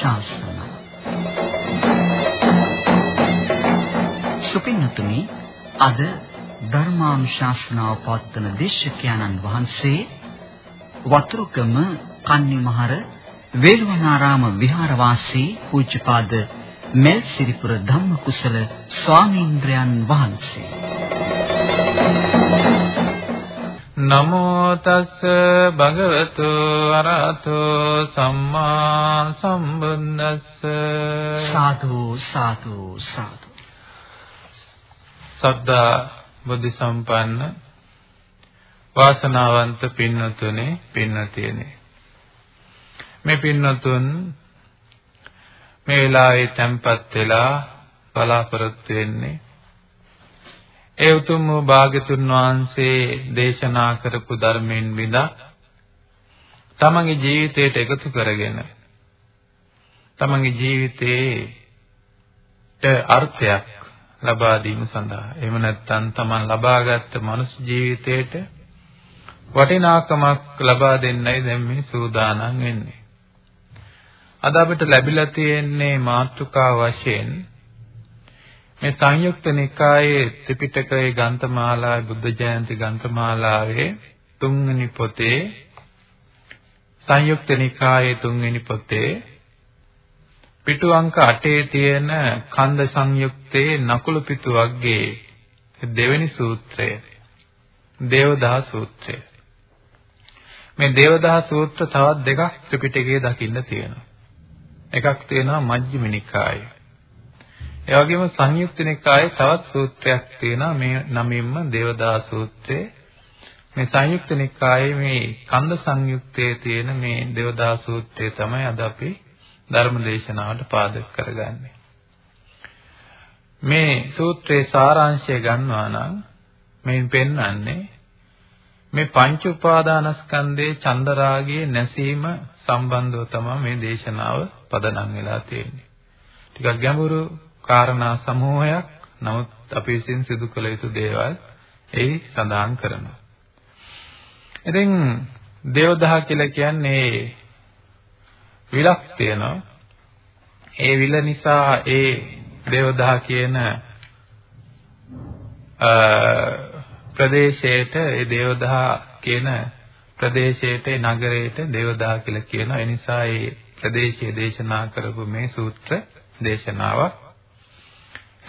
ධර්මානුශාසනා සුපින්නතුනි අද ධර්මානුශාසනාව පවත්වන දේශකයන්න් වහන්සේ වතුරුකම කන්නිමහර වේළුවනාරාම විහාරවාසී පූජ්‍යපාද මෙල් සිරිපුර ධම්මකුසල ස්වාමීන්ද්‍රයන් වහන්සේ. නමෝ තස් භගවතු අරහතෝ සම්මා සම්බුද්දස්ස. සාදු සාදු සාදු. සද්ධා බුද්ධ සම්පන්න වාසනාවන්ත පින්නතුනේ පින්නතියනේ. මේ පින්නතුන් මේ වෙලාවේ tempත් වෙලා බලාපොරොත්තු වෙන්නේ ඒ උතුම් වූ භාග්‍යතුන් වහන්සේ දේශනා කරපු ධර්මයෙන් විඳා තමන්ගේ ජීවිතයට එකතු කරගෙන තමන්ගේ ජීවිතේට අර්ථයක් ලබා දීම සඳහා එහෙම නැත්නම් තමන් ලබාගත් මනුස්ස ජීවිතයට වටිනාකමක් ලබා දෙන්නයි දැන් මේ සූදානම් වෙන්නේ. අද අපිට ලැබිලා තියෙන්නේ මාතෘකා වශයෙන් මේ සංයුක්ත නිකායේ ත්‍රිපිටකයේ ග්‍රන්ථමාලාවේ බුද්ධ ජයන්ති ග්‍රන්ථමාලාවේ තුන්වෙනි පොතේ සංයුක්ත නිකායේ තුන්වෙනි පොතේ පිටු අංක 8 තියෙන කන්ද සංයුක්තයේ නකුල පිටු වර්ගයේ දෙවෙනි සූත්‍රය දේවදා සූත්‍රය. මේ දේවදා සූත්‍ර තවත් දෙකක් ත්‍රිපිටකයේ දකින්න තියෙනවා. එකක් තියෙනවා මජ්ක්‍ධිම නිකායේ. ඒ වගේම සංයුක්ත නිකායේ තවත් සූත්‍රයක් තියෙනවා මේ නමින්ම දේවදා සූත්‍රය. මේ සංයුක්ත නිකායේ මේ කන්ද සංයුක්තයේ තියෙන මේ දේවදා සූත්‍රය තමයි අද අපි ධර්ම දේශනාවට පාදක කරගන්නේ. මේ සූත්‍රයේ සාරාංශය ගන්නවා නම් මෙයින් පෙන්වන්නේ මේ පංච උපාදානස්කන්ධයේ චන්දරාගයේ නැසීම සම්බන්ධව තමයි මේ දේශනාව පදනම් වෙලා තියෙන්නේ. ටිකක් ගැඹුරු කාරණා සමූහයක් නමුත් අපි විසින් සිදු කළ යුතු දේවල් එයි සඳහන් කරනවා. ඉතින් දේවදහ කියලා කියන්නේ විලක් තියෙනවා. ඒ විල නිසා ඒ දේවදහ කියන ප්‍රදේශයට ඒ දේවදහ කියන ප්‍රදේශයට ඒ නගරයට දේවදහ කියලා කියනවා. ඒ නිසා ඒ ප්‍රදේශයේ දේශනා කරපු මේ සූත්‍ර දේශනාවක්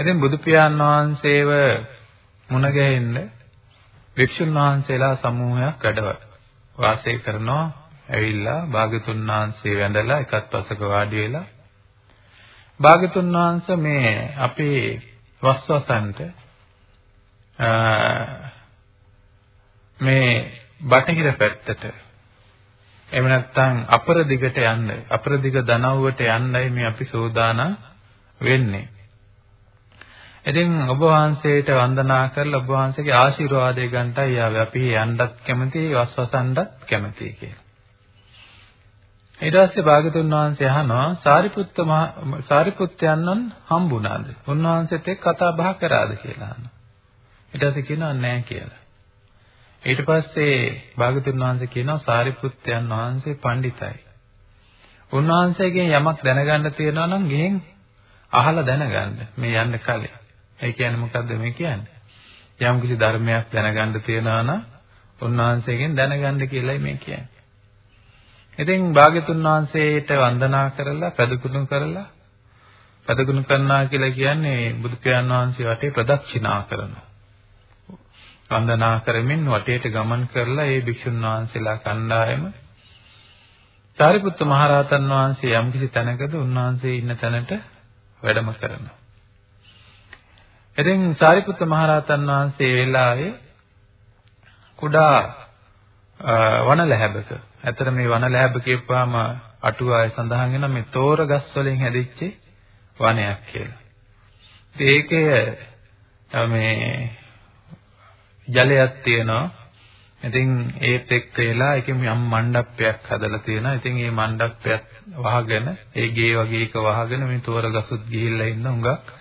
ඉතින් බුදු පියාණන් වහන්සේව මුණ ගැහෙන්න වික්ෂුන් වහන්සේලා සමූහයක් වැඩ වාසය කරනවා. ඇවිල්ලා භාගතුන් වහන්සේ වැඳලා එකත් පසක වාඩි වෙලා භාගතුන් වහන්සේ මේ අපේ වස්වසන්ට මේ බටහිර පැත්තට එහෙම නැත්නම් අපර දිගට යන්න අපර දිග දනව්වට යන්නයි මේ අපි සෝදානම් වෙන්නේ ඉතින් ඔබ වහන්සේට වන්දනා කරලා ඔබ වහන්සේගේ ආශිර්වාදය ගන්නටයි ආවේ. අපි යන්නත් කැමතියි, වස්වසන්නත් කැමතියි කියලා. ඊට පස්සේ භාගතුන් වහන්සේ අහනවා සාරිපුත්ත සාරිපුත්තයන්න් හම්බුණාද? උන්වහන්සේත් එක්ක කතා බහ කරාද කියලා අහනවා. ඊට පස්සේ කියනවා නෑ කියලා. ඊට පස්සේ භාගතුන් වහන්සේ කියනවා සාරිපුත්තයන් වහන්සේ පඬිතයි. උන්වහන්සේගෙන් යමක් දැනගන්න තියෙනවා නම් ගිහින් අහලා දැනගන්න මේ යන්න කලින්. ඒ කියන්නේ මොකද්ද මේ කියන්නේ? යම් කිසි ධර්මයක් දැනගන්න තියනවා නම් උන්වහන්සේගෙන් දැනගන්න කියලායි මේ කියන්නේ. ඉතින් භාග්‍යතුන් වහන්සේට වන්දනා කරලා පැදුකුණු කරලා පැදුකුණු කරනවා කියලා කියන්නේ බුදු පියාණන් වහන්සේ වටේ ප්‍රදක්ෂිනා කරනවා. වන්දනා කරමින් වටේට ගමන් කරලා ඒ භික්ෂුන් වහන්සේලා කණ්ඩායම සාරිපුත්ත මහරහතන් වහන්සේ යම්කිසි තැනකද උන්වහන්සේ ඉන්න තැනට වැඩම කරනවා. ඉතින් සාරිපුත්ත මහරහතන් වහන්සේ වෙලාවේ කුඩා වනලැහැබක. ඇතර මේ වනලැහැබ කියපුවාම අටුවාවේ සඳහන් වෙන මේ තෝර ගස් වලින් හැදිච්ච වනයක් කියලා. ඒකේ මේ ජලයක් තියෙනවා. ඉතින් ඒත් එක්ක වෙලා ඒකේ යම් මණ්ඩපයක් හදලා තියෙනවා. ඉතින් මේ මණ්ඩපයත් වහගෙන ඒ ගේ වගේ එක වහගෙන මේ තෝර ගසුත් ගිහිල්ලා ඉන්න හුඟක්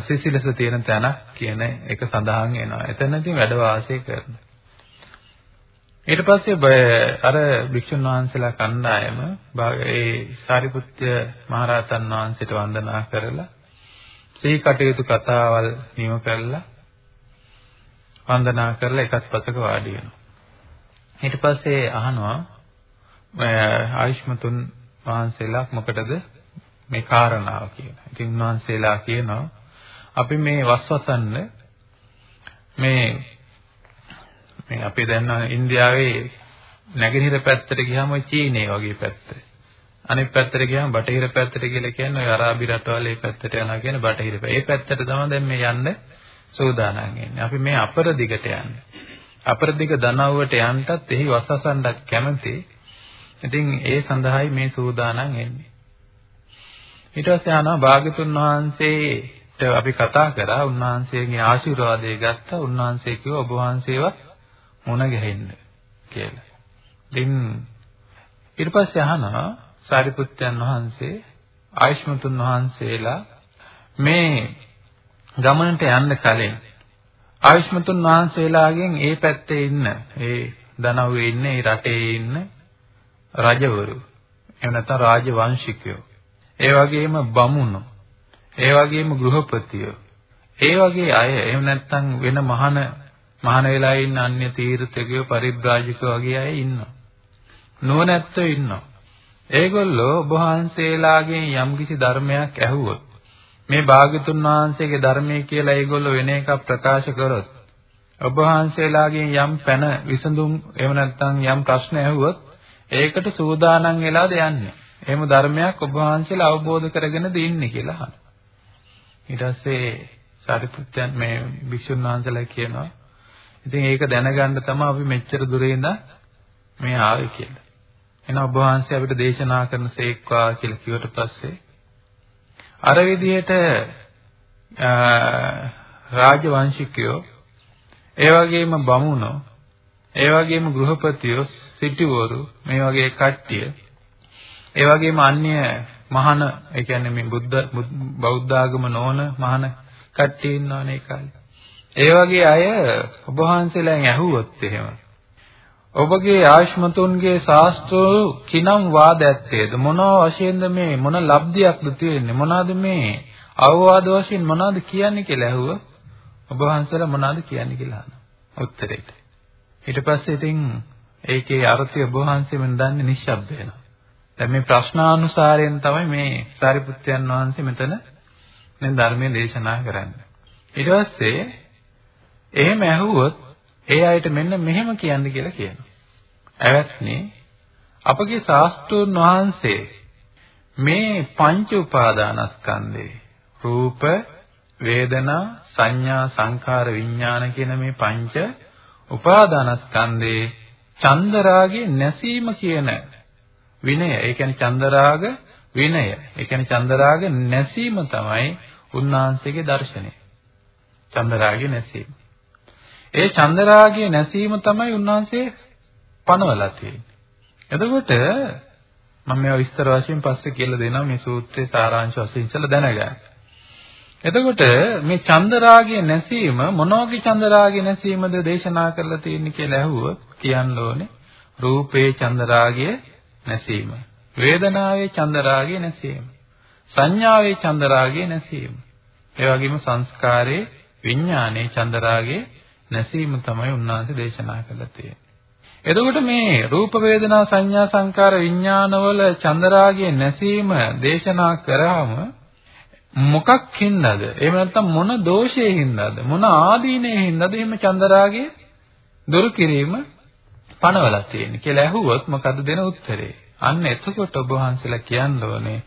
සිසිලස තියෙන තැන කියන එක සඳහන් වෙනවා. එතනදී වැඩ වාසය කරනවා. ඊට පස්සේ අර භික්ෂුන් වහන්සේලා කණ්ඩායම ඒ සාරිපුත්‍ය මහරහතන් වහන්සේට වන්දනා කරලා සිහි කටයුතු කතාවල් නිම කරලා වන්දනා කරලා එකත් පසක වාඩි වෙනවා. ඊට පස්සේ අහනවා ආයුෂ්මතුන් වහන්සේලා මොකටද මේ කාරණාව කියලා. ඉතින් උන්වහන්සේලා කියනවා අපි මේ වස්වසන්න මේ මේ අපි දැන් ඉන්දියාවේ නැගෙනහිර පැත්තට ගියාම චීනේ වගේ පැත්ත. අනෙක් පැත්තට ගියාම බටහිර පැත්තට කියලා කියන්නේ ඔය අරාබි රටවල් ඒ පැත්තට යනවා කියන බටහිර පැත්ත. ඒ පැත්තට තමයි දැන් මේ යන්න සූදානම් වෙන්නේ. අපි මේ අපර දිගට යන්නේ. අපර දිග දනව්වට යන්නත් එහි වසසන්නත් කැමති. ඉතින් ඒ සඳහායි මේ සූදානම් වෙන්නේ. ඊට පස්සේ ආනවා භාග්‍යතුන් වහන්සේට අපි කතා කරා. උන්වහන්සේගේ ආශිර්වාදය ගත්තා. උන්වහන්සේ කිව්වා ඔබ වහන්සේවත් මුණ ගැහෙන්න කියලා. ඉතින් ඊට පස්සේ අහනවා සාරිපුත්යන් වහන්සේ ආයුෂ්මතුන් වහන්සේලා මේ ගමනට යන්න කලින් ආයුෂ්මතුන් වහන්සේලාගෙන් ඒ පැත්තේ ඉන්න ඒ දනව්වේ ඉන්න ඒ රටේ ඉන්න රජවරු එහෙම නැත්නම් රාජවංශිකයෝ ඒ වගේම බමුණු ඒ වගේම ගෘහපතියෝ ඒ වගේ අය එහෙම නැත්නම් වෙන මහාන මහාන වෙලා ඉන්න අන්‍ය තීර්ථකයෝ පරිබ්‍රාජකයෝ වගේ අය ඉන්නවා නුවණැත්තෝ ඉන්නවා ඒගොල්ලෝ ඔබ වහන්සේලාගෙන් යම්කිසි ධර්මයක් ඇහුවොත් මේ භාග්‍යතුන් වහන්සේගේ ධර්මයේ කියලා ඒගොල්ලෝ වෙන එකක් ප්‍රකාශ කරොත් ඔබ වහන්සේලාගෙන් යම් පැන විසඳුම් එහෙම නැත්නම් යම් ප්‍රශ්න ඇහුවොත් ඒකට සූදානම් වෙලාද යන්නේ. එහෙම ධර්මයක් ඔබ වහන්සේලා අවබෝධ කරගෙනද ඉන්නේ කියලා අහනවා. ඊට පස්සේ සාරිපුත්යන් මේ වික්ෂුන් වහන්සේලා කියනවා ඉතින් ඒක දැනගන්න තමයි අපි මෙච්චර දුරේ ඉඳන් මේ ආවේ කියලා. එහෙනම් ඔබ වහන්සේ අපිට දේශනා කරන සේක්වා කියලා කිව්වට පස්සේ අර විදිහට රාජවංශිකයෝ ඒ වගේම බමුණෝ ඒ වගේම ගෘහපතියෝ සිටුවරු මේ වගේ කට්ටිය ඒ වගේම අන්‍ය මහාන ඒ කියන්නේ මේ බුද්ධ බෞද්ධ ආගම නොවන මහාන කට්ටිය ඉන්නවනේ ඒ කාලේ. ඒ වගේ අය ඔබ වහන්සේලාගෙන් ඇහුවොත් එහෙම ඔබගේ ආශ්මතුන්ගේ ශාස්ත්‍රෝ කිනම් වාද ඇත්තේද? මොනවා වශයෙන්ද මේ මොන ලබ්ධියක්ද තියෙන්නේ? මොනවාද මේ අවවාද වශයෙන් මොනවද කියන්නේ කියලා ඇහුවා ඔබ වහන්සේලා මොනවද කියන්නේ කියලා අහනවා? උත්තරේට. ඊට පස්සේ ඉතින් ඒකේ අර්ථය ඔබ වහන්සේම දන්නේ නිශ්ශබ්ද වෙනවා. දැන් මේ ප්‍රශ්නානුසාරයෙන් තමයි මේ සාරිපුත්යන් වහන්සේ මෙතන මේ ධර්මයේ දේශනා කරන්නේ ඊට පස්සේ එහෙම ඇහුවොත් ඒ අයට මෙන්න මෙහෙම කියන්න කියලා කියනවා. ඇවැත්නි අපගේ ශාස්ත්‍රඥ වහන්සේ මේ පංච උපාදානස්කන්ධේ රූප වේදනා සංඥා සංඛාර විඥාන කියන මේ පංච උපාදානස්කන්ධේ චන්දරාගේ නැසීම කියන විනය. ඒ කියන්නේ චන්දරාග විනය. ඒ කියන්නේ චන්දරාග නැසීම තමයි උන්වහන්සේගේ දර්ශනය. චන්දරාගේ නැසීම. ඒ චන්දරාගයේ නැසීම තමයි උන්වහන්සේ පනවලා තියෙන්නේ. එතකොට මම මේවා විස්තර වශයෙන් පස්සේ කියලා දෙනවා. මේ සූත්‍රයේ සාරාංශ වශයෙන් ඉස්සලා දැනගන්න. එතකොට මේ චන්දරාගයේ නැසීම මොනෝගේ චන්දරාගයේ නැසීමද දේශනා කරලා තියෙන්නේ කියලා ඇහුවොත් කියන්න ඕනේ රූපේ චන්දරාගයේ නැසීම. වේදනාවේ චන්දරාගයේ නැසීම. සංඥාවේ චන්දරාගයේ නැසීම. ඒ වගේම සංස්කාරයේ විඥානයේ චන්දරාගයේ නැසීම තමයි උන්වහන්සේ දේශනා කළා තියෙන්නේ. එතකොට මේ රූප වේදනා සංඥා සංකාර විඥානවල චන්දරාගයේ නැසීම දේශනා කරාම මොකක් හින්දාද? එහෙම නැත්නම් මොන දෝෂයේ හින්දාද? මොන ආදීනයේ හින්දාද එහෙම චන්දරාගයේ දුරු කිරීම පනවලා තියෙන්නේ කියලා ඇහුවොත් මොකද දෙන උත්තරේ? අන්න එතකොට ඔබ වහන්සේලා කියන්න ඕනේ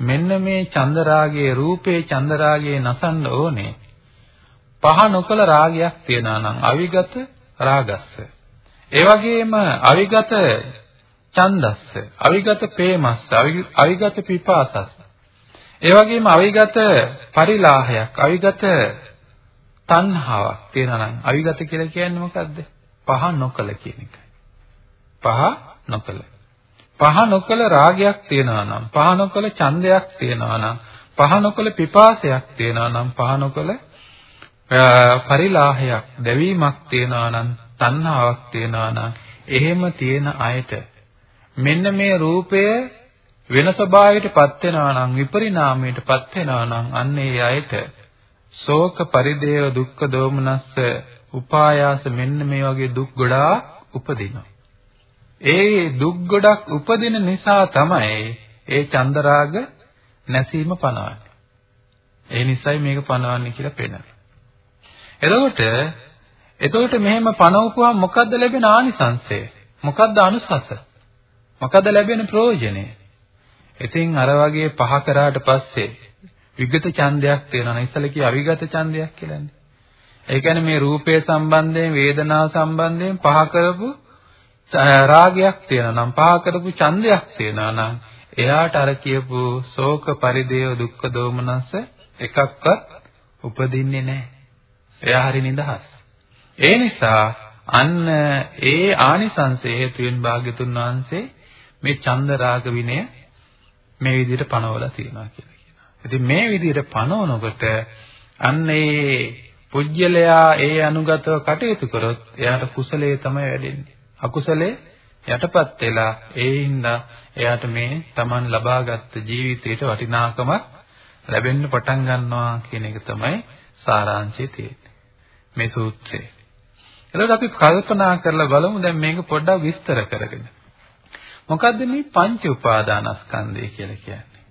මෙන්න මේ චන්දරාගයේ රූපේ චන්දරාගයේ නසන්න ඕනේ. පහ නොකල රාගයක් තියනවා නම් අවිගත රාගස්ස. ඒ වගේම අවිගත ඡන්දස්ස, අවිගත ප්‍රේමස්ස, අවිගත පිපාසස්ස. ඒ වගේම අවිගත පරිලාහයක්, අවිගත තණ්හාවක් තියෙනවා නම් අවිගත කියලා කියන්නේ මොකද්ද? පහ නොකල කියන එකයි. පහ නොකල. පහ නොකල රාගයක් තියෙනවා නම්, පහ නොකල ඡන්දයක් තියෙනවා නම්, පහ නොකල පිපාසයක් තියෙනවා නම්, පහ නොකල පරිලාහයක් දැවීමක් තියනවා නම් තණ්හාවක් තියනවා නම් එහෙම තියෙන අයට මෙන්න මේ රූපය වෙන ස්වභාවයකටපත් වෙනවා නම් විපරිණාමයටපත් වෙනවා නම් අන්න ඒ අයට ශෝක පරිදේව දුක්ඛ දෝමනස්ස උපායාස මෙන්න මේ වගේ දුක් ගොඩාක් උපදිනවා. ඒ දුක් ගොඩක් උපදින නිසා තමයි ඒ චන්දරාග නැසීම පනවන්නේ. ඒ නිසයි මේක පනවන්නේ කියලා පේනවා. එතකොට එතකොට මෙහෙම පනවපුවා මොකද්ද ලැබෙන ආනිසංසය? මොකද්ද අනුසස? මොකද්ද ලැබෙන ප්‍රයෝජනය? ඉතින් අර වගේ පහ කරාට පස්සේ විගත ඡන්දයක් තියෙනවා නේ ඉස්සල කිය අවිගත ඡන්දයක් කියලානේ. ඒ කියන්නේ මේ රූපය සම්බන්ධයෙන් වේදනාව සම්බන්ධයෙන් පහ කරපු රාගයක් තියෙනවා නම් පහ කරපු ඡන්දයක් තියෙනවා නම් එයාට අර කියපු ශෝක පරිදේව දුක්ඛ දෝමනස එකක්වත් උපදින්නේ නැහැ. එයා හරි නිදහස්. ඒ නිසා අන්න ඒ ආනිසංසය හේතුවෙන් භාග්‍යතුන් වහන්සේ මේ චන්ද රාග විනය මේ විදිහට පනවලා තියෙනවා කියලා කියනවා. ඉතින් මේ විදිහට පනවනකොට අන්න ඒ පුජ්‍යලයා ඒ අනුගතව කටයුතු කරොත් එයාට කුසලයේ තමයි වැඩෙන්නේ. අකුසලයේ යටපත් වෙලා ඒ හින්දා එයාට මේ Taman ලබාගත් ජීවිතයට වටිනාකමක් ලැබෙන්න පටන් ගන්නවා කියන එක තමයි සාරාංශය තියෙන්නේ. මේ සූත්‍රයේ. එතකොට අපි කල්පනා කරලා බලමු දැන් මේක පොඩ්ඩක් විස්තර කරගෙන. මොකද්ද මේ පංච උපාදානස්කන්ධය කියලා කියන්නේ?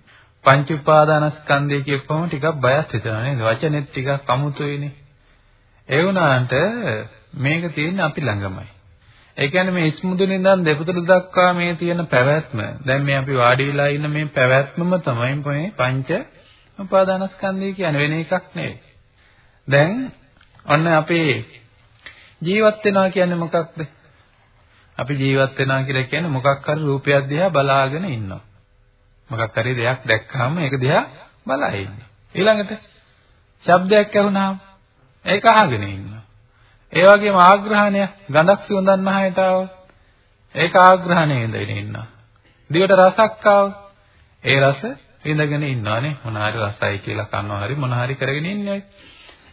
පංච උපාදානස්කන්ධය කියපුවම ටිකක් බයත් හිතෙනවා නේද? වචනෙත් ටිකක් අමුතුයිනේ. ඒ වුණාට මේක තියෙන්නේ අපි ළඟමයි. ඒ කියන්නේ මේ ඉස්මුදුනේ ඉඳන් දෙපතුල දක්වා මේ තියෙන පැවැත්ම දැන් මේ අපි වාඩි වෙලා ඉන්න මේ පැවැත්මම තමයි මේ පංච උපාදානස්කන්ධය කියන්නේ වෙන එකක් නෙවෙයි. දැන් ඔන්න අපේ ජීවත් වෙනවා කියන්නේ මොකක්ද? අපි ජීවත් වෙනවා කියලා කියන්නේ මොකක් හරි රූපයක් දිහා බලාගෙන ඉන්නවා. මොකක් හරි දෙයක් දැක්කම ඒක දිහා බලා ඉන්නේ. ඊළඟට ශබ්දයක් ඇහුනහම ඒක අහගෙන ඉන්නවා. ඒ වගේම ආග්‍රහණය ගඳක් සුවඳක් නැහැට ආවොත් ඒක ආග්‍රහණයේ ඉඳගෙන ඉන්නවා. දිවට රසක් ආවොත් ඒ රස විඳගෙන ඉන්නවානේ මොන හරි රසයි කියලා කනවා හරි මොන හරි කරගෙන ඉන්නේ.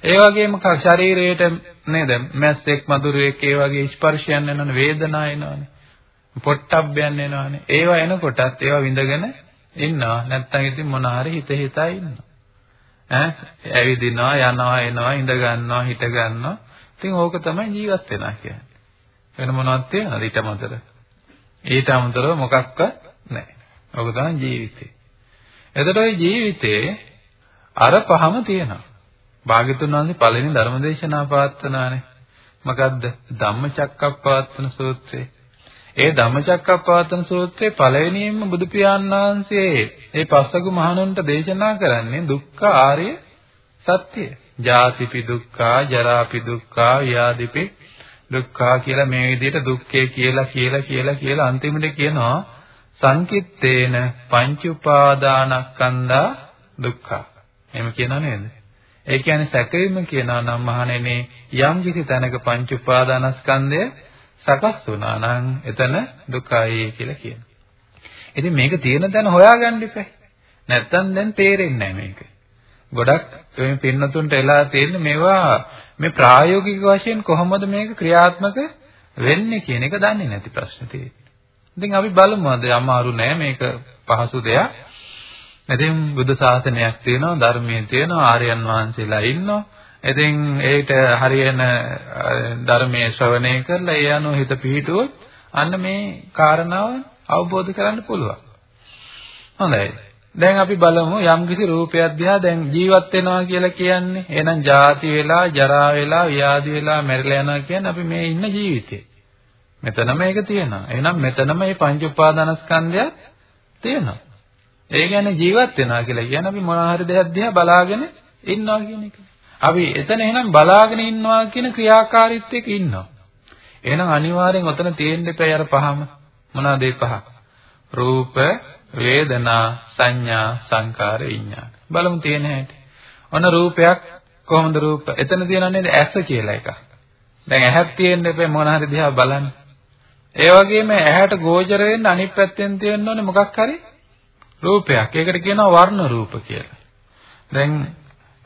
ඒ වගේම ශරීරයට නේද මැස්සෙක් මధుරයක් ඒ වගේ ස්පර්ශයන් එනවනේ වේදනා එනවනේ. පොට්ටබ්බයන් එනවනේ. ඒවා එනකොටත් ඒවා විඳගෙන ඉන්නවා. නැත්තම් ඉතින් මොන හරි හිත හිතා ඉන්නවා. ඈ ඇවිදිනවා යනවා එනවා ඉඳ ගන්නවා හිට ගන්නවා. ඉතින් ඕක තමයි ජීවත් වෙනවා කියන්නේ. වෙන මොනවද තියෙනවද ඊට අමතරව? ඊට අමතරව මොකක්වත් නැහැ. ඕක තමයි ජීවිතේ. එතකොට ওই ජීවිතේ අර පහම තියෙනවා. භාග්‍යතුන් වහන්සේ පළවෙනි ධර්මදේශනා පවත්වනානේ. මොකද්ද? ධම්මචක්කප්පවත්තන සූත්‍රය. ඒ ධම්මචක්කප්පවත්තන සූත්‍රයේ පළවෙනියෙන්ම බුදු පියාණන් වහන්සේ ඒ පස්වගු මහණුන්ට දේශනා කරන්නේ දුක්ඛ ආර්ය සත්‍යය. ජාතිපි දුක්ඛා, ජරාපි දුක්ඛා, ව්‍යාධිපි දුක්ඛා කියලා මේ විදිහට දුක්ඛය කියලා කියලා කියලා කියලා අන්තිමට කියනවා සංකිට්තේන පංච උපාදානස්කන්ධා දුක්ඛ. එහෙම කියනව නේද? ඒ කියන්නේ සැකෙම කියනවා නම් මහණෙනි යම් කිසි තැනක පංච උපාදානස්කන්ධය සකස් වුණා නම් එතන දුකයි කියලා කියනවා. ඉතින් මේක තියෙන තැන හොයාගන්න ඉපැයි. නැත්තම් දැන් තේරෙන්නේ නැහැ මේක. ගොඩක් මේ පින්නතුන්ට එලා තියෙන්නේ මේවා මේ ප්‍රායෝගික වශයෙන් කොහොමද මේක ක්‍රියාත්මක වෙන්නේ කියන එක දන්නේ නැති ප්‍රශ්න තියෙන්නේ. ඉතින් අපි බලමු අද අමාරු නෑ මේක පහසු දෙයක්. ඉතින් බුද්ධ ශාසනයක් තියෙනවා ධර්මයේ තියෙනවා ආර්යයන් වහන්සේලා ඉන්නවා. ඉතින් ඒට හරියන ධර්මයේ ශ්‍රවණය කරලා ඒ අනුව හිත පිහිටුවොත් අන්න මේ කාරණාව අවබෝධ කරගන්න පුළුවන්. හොඳයි. දැන් අපි බලමු යම්කිසි රූපයක් දිහා දැන් ජීවත් වෙනවා කියලා කියන්නේ එහෙනම් ජාති වෙලා ජරා වෙලා ව්‍යාධි වෙලා මැරිලා යනවා කියන්නේ අපි මේ ඉන්න ජීවිතේ. මෙතන මේක තියෙනවා. එහෙනම් මෙතනම මේ පංච උපාදානස්කන්ධය තියෙනවා. ඒ කියන්නේ ජීවත් වෙනවා කියලා කියන්නේ අපි මොන හරි දෙයක් දිහා බලාගෙන ඉන්නවා කියන එක. අපි එතන එහෙනම් බලාගෙන ඉන්නවා කියන ක්‍රියාකාරීත්වයක ඉන්නවා. එහෙනම් අනිවාර්යෙන් ඔතන තියෙන්න එපා අර පහම. මොනවාද ඒ පහ? රූප, වේදනා, සංඥා, සංකාර, විඥාන. බලමු තියෙන හැටි. ඔන්න රූපයක් කොහොමද රූප? එතන තියෙනව නේද ඇස කියලා එකක්. දැන් ඇහක් තියෙන්න එපා මොන හරි දිහා බලන්න. ඒ වගේම ඇහැට ගෝචර වෙන්න අනිත් පැත්තෙන් තියෙන්න ඕනේ මොකක් හරි රූපයක්. ඒකට කියනවා වර්ණ රූප කියලා. දැන්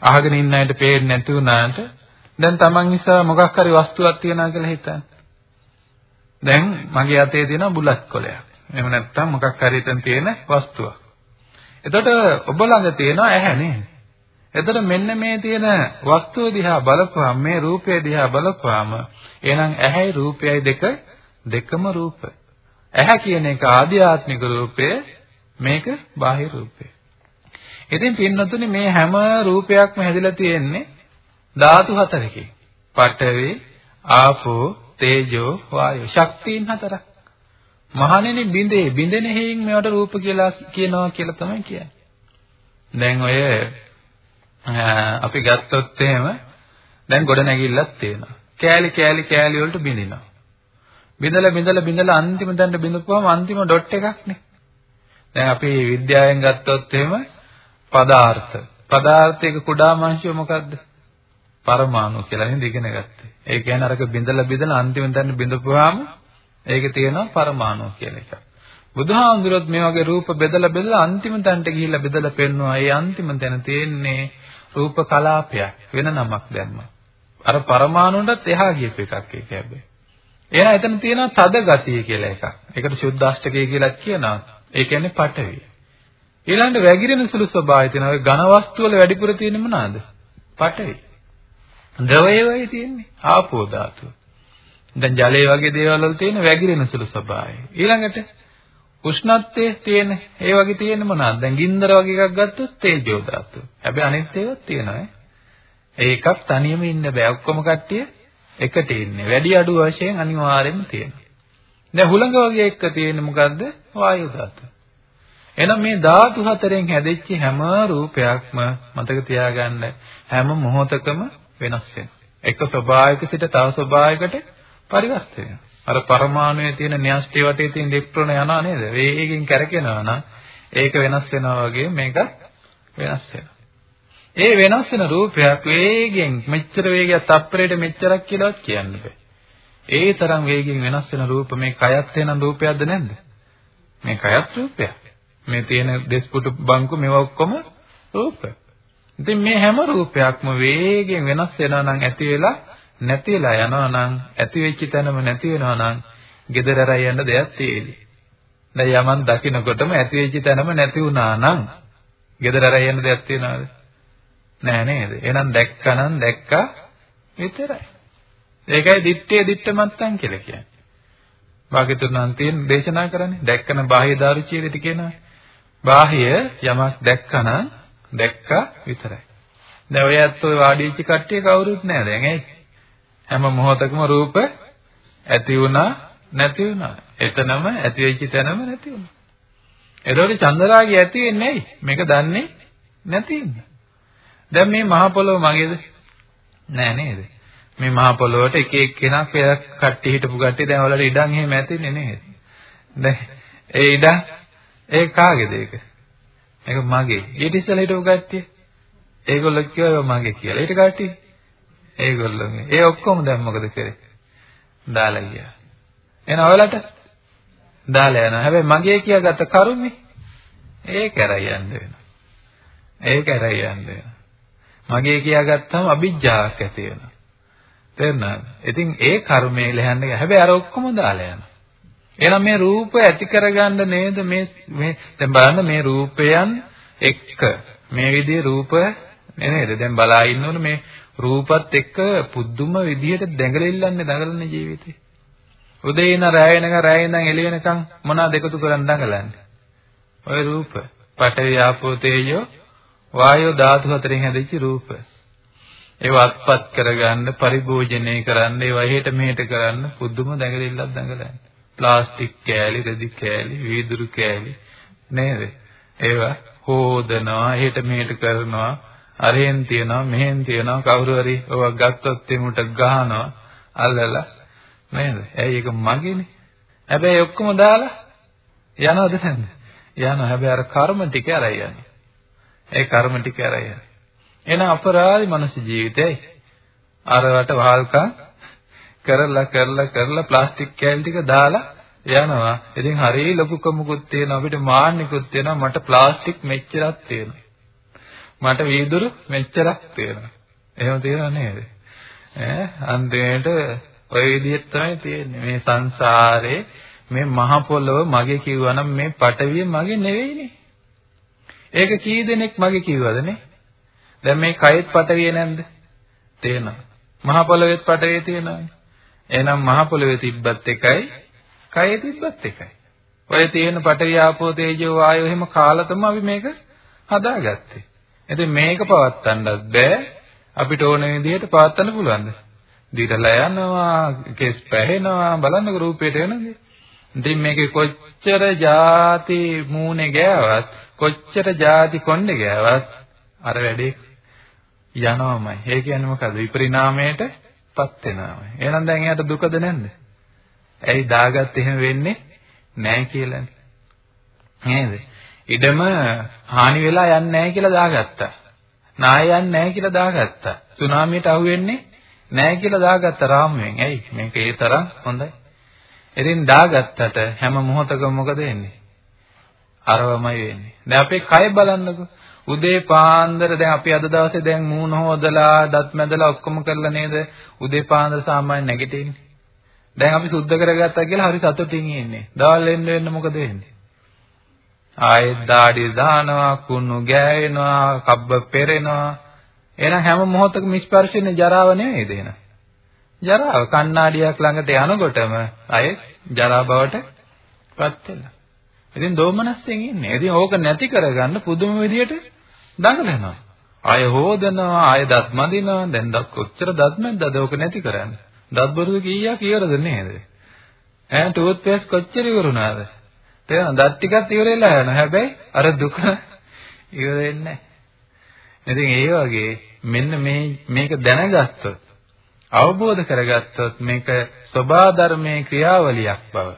අහගෙන ඉන්න අයට පේන්නේ නැති වුණාට දැන් Taman ඉස්සර මොකක් හරි වස්තුවක් තියනවා කියලා හිතන්න. දැන් මගේ අතේ තියෙන බුලත් කොලයක්. එහෙම නැත්නම් මොකක් හරි එතන තියෙන වස්තුවක්. එතකොට ඔබ ළඟ තියෙනවා ඇහැ නේද? එතකොට මෙන්න මේ තියෙන වස්තුව දිහා බලපුවාම මේ රූපය දිහා බලපුවාම එහෙනම් ඇහැයි රූපයයි දෙක දෙකම රූප. ඇහැ කියන එක ආධ්‍යාත්මික රූපය මේක බාහිර රූපය. ඉතින් පින්නතුනි මේ හැම රූපයක්ම හැදිලා තියෙන්නේ ධාතු හතරකින්. පඨවි, ආපෝ, තේජෝ, වායෝ ශක්තියින් හතරක්. මහණෙනි බින්දේ බින්දෙන හේයින් මේවට රූප කියලා කියනවා කියලා තමයි කියන්නේ. දැන් ඔය අපි ගත්තොත් එහෙම දැන් ගොඩ නැගිල්ලක් තියෙනවා. කෑලි කෑලි කෑලි වලට බිඳිනවා. බිඳලා බිඳලා බිඳලා අන්තිම දණ්ඩ බිඳපුවම අන්තිම ඩොට් එකක් නේ. දැන් අපි විද්‍යාවෙන් ගත්තොත් එහෙම පදාර්ථ. පදාර්ථයක කුඩාම අංශය මොකද්ද? පරමාණු කියලා නේද ඉගෙන ගත්තේ. ඒ කියන්නේ අරක බිඳලා බිඳලා අන්තිම දණ්ඩ බිඳපුවාම ඒකේ තියෙනවා පරමාණු කියලා එකක්. බුදුහාමුදුරුවොත් මේ වගේ රූප බෙදලා බෙදලා අන්තිම තැනට ගිහිල්ලා බෙදලා පෙන්නවා. ඒ අන්තිම තැන තියෙන්නේ රූප කලාපයක් වෙන නමක් දැම්මා. අර පරමාණුන්ටත් එහා ගියප එකක් ඒක හැබැයි. එහෙනම් එතන තියෙනවා තද ගතිය කියලා එකක්. ඒකට සුද්ධාෂ්ටකය කියලා කියනවා. ඒ කියන්නේ පඨවි. ඊළඟට වැగిරෙන සුළු ස්වභාවය තියෙනවා. ඒ ඝන වස්තු වල වැඩිපුර තියෙන්නේ මොනවාද? පඨවි. ද්‍රවයේවයි තියෙන්නේ ආපෝ ධාතුව. දැන් ජලයේ වගේ දේවල් වල තියෙන වැగిරෙන සුළු ස්වභාවය. ඊළඟට උෂ්ණත්වයේ තියෙන ඒ වගේ තියෙන මොනවාද? දැන් ගින්දර වගේ එකක් ගත්තොත් තේජෝ ධාතුව. හැබැයි අනිත් ඒවාත් තියෙනවා. ඒකක් තනියම ඉන්න බෑ. ඔක්කොම කට්ටිය එකට ඉන්නේ. වැඩි අඩු වශයෙන් අනිවාර්යෙන්ම තියෙනවා. දැන් හුළඟ වගේ එක තියෙන්නේ මොකද්ද? වායු ධාතුව. එහෙනම් මේ ධාතු හතරෙන් හැදෙච්ච හැම රූපයක්ම මතක තියාගන්න හැම මොහොතකම වෙනස් වෙනවා. එක ස්වභාවයක සිට තව ස්වභාවයකට පරිවර්තනය වෙනවා. අර පරමාණුයේ තියෙන න්‍යෂ්ටි වටේ තියෙන ඉලෙක්ට්‍රෝන යනවා නේද? වේගයෙන් කැරකෙනවා නම් ඒක වෙනස් වෙනවා වගේ මේක වෙනස් වෙනවා. ඒ වෙනස් වෙන රූපයක් වේගෙන් මෙච්චර වේගයක් තප්පරයට මෙච්චරක් කියලාවත් කියන්න බෑ. ඒ තරම් වේගෙන් වෙනස් වෙන රූප මේ කයත් වෙන රූපයක්ද නැද්ද? මේ කයත් රූපයක්. මේ තියෙන දෙස්පුටු බංකු මේවා ඔක්කොම රූප. ඉතින් මේ හැම රූපයක්ම වේගෙන් වෙනස් වෙනවා නම් ඇති වෙලා නැති වෙලා යනවා නම් ඇති වෙච්ච තැනම නැති වෙනවා නම් gedara රය යන්න දෙයක් තියෙදි. දැන් යමන් දකින්නකොටම ඇති වෙච්ච තැනම නැති වුණා නම් gedara රය යන්න දෙයක් තියනවද? නෑ නේද? එහෙනම් දැක්කනම් දැක්කා විතරයි. ඒකයි දිත්තේ දිත්තමත්තන් කියලා කියන්නේ. භාග්‍යතුන් වහන්සේ දේශනා කරන්නේ දැක්කන බාහ්‍ය දාරුචියේදී කියනවා. බාහ්‍ය යමක් දැක්කනම් දැක්කා විතරයි. දැන් ඔය ඇත්තෝ වාඩි වෙච්ච කට්ටිය කවුරුත් නෑ දැන් ඇයි? හැම මොහොතකම රූප ඇති වුණා නැති වුණා. එතනම ඇති වෙච්ච තැනම නැති වුණා. එතකොට චන්දරාගය ඇති වෙන්නේ ඇයි? මේක දන්නේ නැති ඉන්නේ. දැන් මේ මහ පොළොව මගේද? නෑ නේද? මේ මහ පොළොවට එක එක්කෙනා පෙර කට්ටි හිටපු කට්ටිය දැන් වලට ඉඩම් එහෙම ඇතිනේ නේද? දැන් ඒ ඉඩම් ඒ කාගේද ඒක? ඒක මගේ. ඊට ඉස්සෙල්ලා හිටපු කට්ටිය ඒගොල්ලෝ කිව්වා මගේ කියලා. ඊට කට්ටිය ඒගොල්ලෝගේ. ඒ ඔක්කොම දැන් මොකද කරේ? දාලා ගියා. එහෙනම් ඔයාලට දාලා යනවා. හැබැයි මගේ කියාගත්ත කරුමේ ඒක ඇරයි යන්න වෙනවා. ඒක ඇරයි යන්න වෙනවා. මගේ කියාගත්තාම අභිජ්ජාවක් ඇති වෙනවා. තේරුණාද? ඉතින් ඒ කර්මයේ ලැහන්න හැබැයි අර ඔක්කොම දාලා යනවා. එහෙනම් මේ රූප ඇති කරගන්න නේද මේ මේ දැන් බලන්න මේ රූපයන් එක්ක මේ විදිහේ රූප නේද? දැන් බලා ඉන්නවනේ මේ රූපත් එක්ක පුදුම විදිහට දැඟලෙල්ලන්නේ දඟලන ජීවිතේ. උදේ ඉඳන් රැය වෙනකන් රැය ඉඳන් එළි වෙනකන් මොනවද එකතු කරන් දඟලන්නේ? ඔය රූප. පඨවි ආපෝ තේජෝ වායෝ ධාතු හතරෙන් හැදිච්ච රූප. ඒව අත්පත් කරගන්න, පරිභෝජනය කරන්න, ඒව එහෙට මෙහෙට කරන්න පුදුම දැඟලෙල්ලක් දඟලන්නේ. ප්ලාස්ටික් කෑලි, රෙදි කෑලි, වීදුරු කෑලි නේද? ඒවා හොදනවා, එහෙට මෙහෙට කරනවා. අරෙන් තියනවා මෙහෙන් තියනවා කවුරු හරි ඔවා ගත්තොත් එමුට ගහනවා අල්ලලා නේද? ඇයි ඒක මගේනේ. හැබැයි ඔක්කොම දාලා යනවද නැද්ද? යනවා. හැබැයි අර කර්ම ටික අරයි යන්නේ. ඒ කර්ම ටික අරයි යන්නේ. එන අපරාධි මනුස්ස ජීවිතයයි. අරවට වහල්කම් කරලා කරලා කරලා ප්ලාස්ටික් කෑලි ටික දාලා යනවා. ඉතින් හරිය ලොකුකමකුත් තියෙනවා අපිට මාන්නිකුත් තියෙනවා මට ප්ලාස්ටික් මෙච්චරක් තියෙනවා. මට වීදුරු මෙච්චරක් තියෙනවා. එහෙම තියෙනව නේද? ඈ අන්තිමට ඔය විදිහට තමයි තියෙන්නේ. මේ සංසාරේ මේ මහ පොළොව මගේ කිව්වනම් මේ පටවිය මගේ නෙවෙයිනේ. ඒක කී දෙනෙක් මගේ කිව්වද නේ? දැන් මේ කයෙත් පටවිය නැන්ද? තේනවා. මහ පොළොවේත් පටවිය තියෙනවානේ. එහෙනම් මහ පොළොවේ තිබ්බත් එකයි, කයේ තිබ්බත් එකයි. ඔය තියෙන පටවිය ආපෝ තේජෝ වායෝ එහෙම කාලා තමයි අපි මේක හදාගත්තේ. ඉතින් මේක පවත්තන්නත් බෑ. අපිට ඕන විදිහට පවත්තන්න පුළුවන්ද? දිරලා යනවා, කෙස් පැහෙනවා, බලන්නකො රූපේට වෙනද? ඉතින් මේකේ කොච්චර ಜಾති මූණේ ගෑවත්, කොච්චර ಜಾති කොණ්ඩේ ගෑවත් අර වැඩේ යනවාමයි. ඒ කියන්නේ මොකද? විපරිණාමයටපත් වෙනවාමයි. එහෙනම් දැන් එයාට දුකද නැද්ද? ඇයි දාගත් එහෙම වෙන්නේ නැහැ කියලානේ. නේද? ඉඩම හානි වෙලා යන්නේ නැහැ කියලා දාගත්තා. නාය යන්නේ නැහැ කියලා දාගත්තා. සුනාමියට අහු වෙන්නේ නැහැ කියලා දාගත්තා රාමුවෙන්. ඇයි? මේක ඒ තරම් හොඳයි. ඉතින් දාගත්තට හැම මොහොතකම මොකද වෙන්නේ? අරවමයි වෙන්නේ. දැන් අපේ කය බලන්නකෝ. උදේ පාන්දර දැන් අපි අද දවසේ දැන් මූණ හොදලා දත් මැදලා ඔක්කොම කරලා නේද උදේ පාන්දර සාමාන්‍ය නැගිටින්නේ. දැන් අපි සුද්ධ කරගත්තා කියලා හරි සතුටින් ඉන්නේ. දවල් එන්න වෙන්න මොකද වෙන්නේ? ආයෙත් දාඩිය දානවා, කුණු ගෑවෙනවා, කබ්බ පෙරෙනවා. එහෙනම් හැම මොහොතකම ස්පර්ශනේ ජරාව නෙවෙයිද එහෙනම්? ජරාව කණ්ණාඩියක් ළඟට යනකොටම ආයෙත් ජරා බවට පත් වෙනවා. ඉතින් දෝමනස්යෙන් ඉන්නේ. ඉතින් ඕක නැති කරගන්න පුදුම විදියට දඟලනවා. ආය හොදනවා, ආය දත් මදිනවා. දැන් දත් කොච්චර දත් මැද්දද ඕක නැති කරන්න? දත් බරුද කීයක් ඉවරද නේද? ඈ ටූත් පේස්ට් කොච්චර ඉවරුණාද? තේරෙනවද? දත් ටිකත් ඉවර වෙලා යනවා. හැබැයි අර දුක ඉවර වෙන්නේ නැහැ. ඉතින් ඒ වගේ මෙන්න මේ මේක දැනගත්තොත් අවබෝධ කරගත්තොත් මේක සබා ධර්මයේ ක්‍රියාවලියක් බව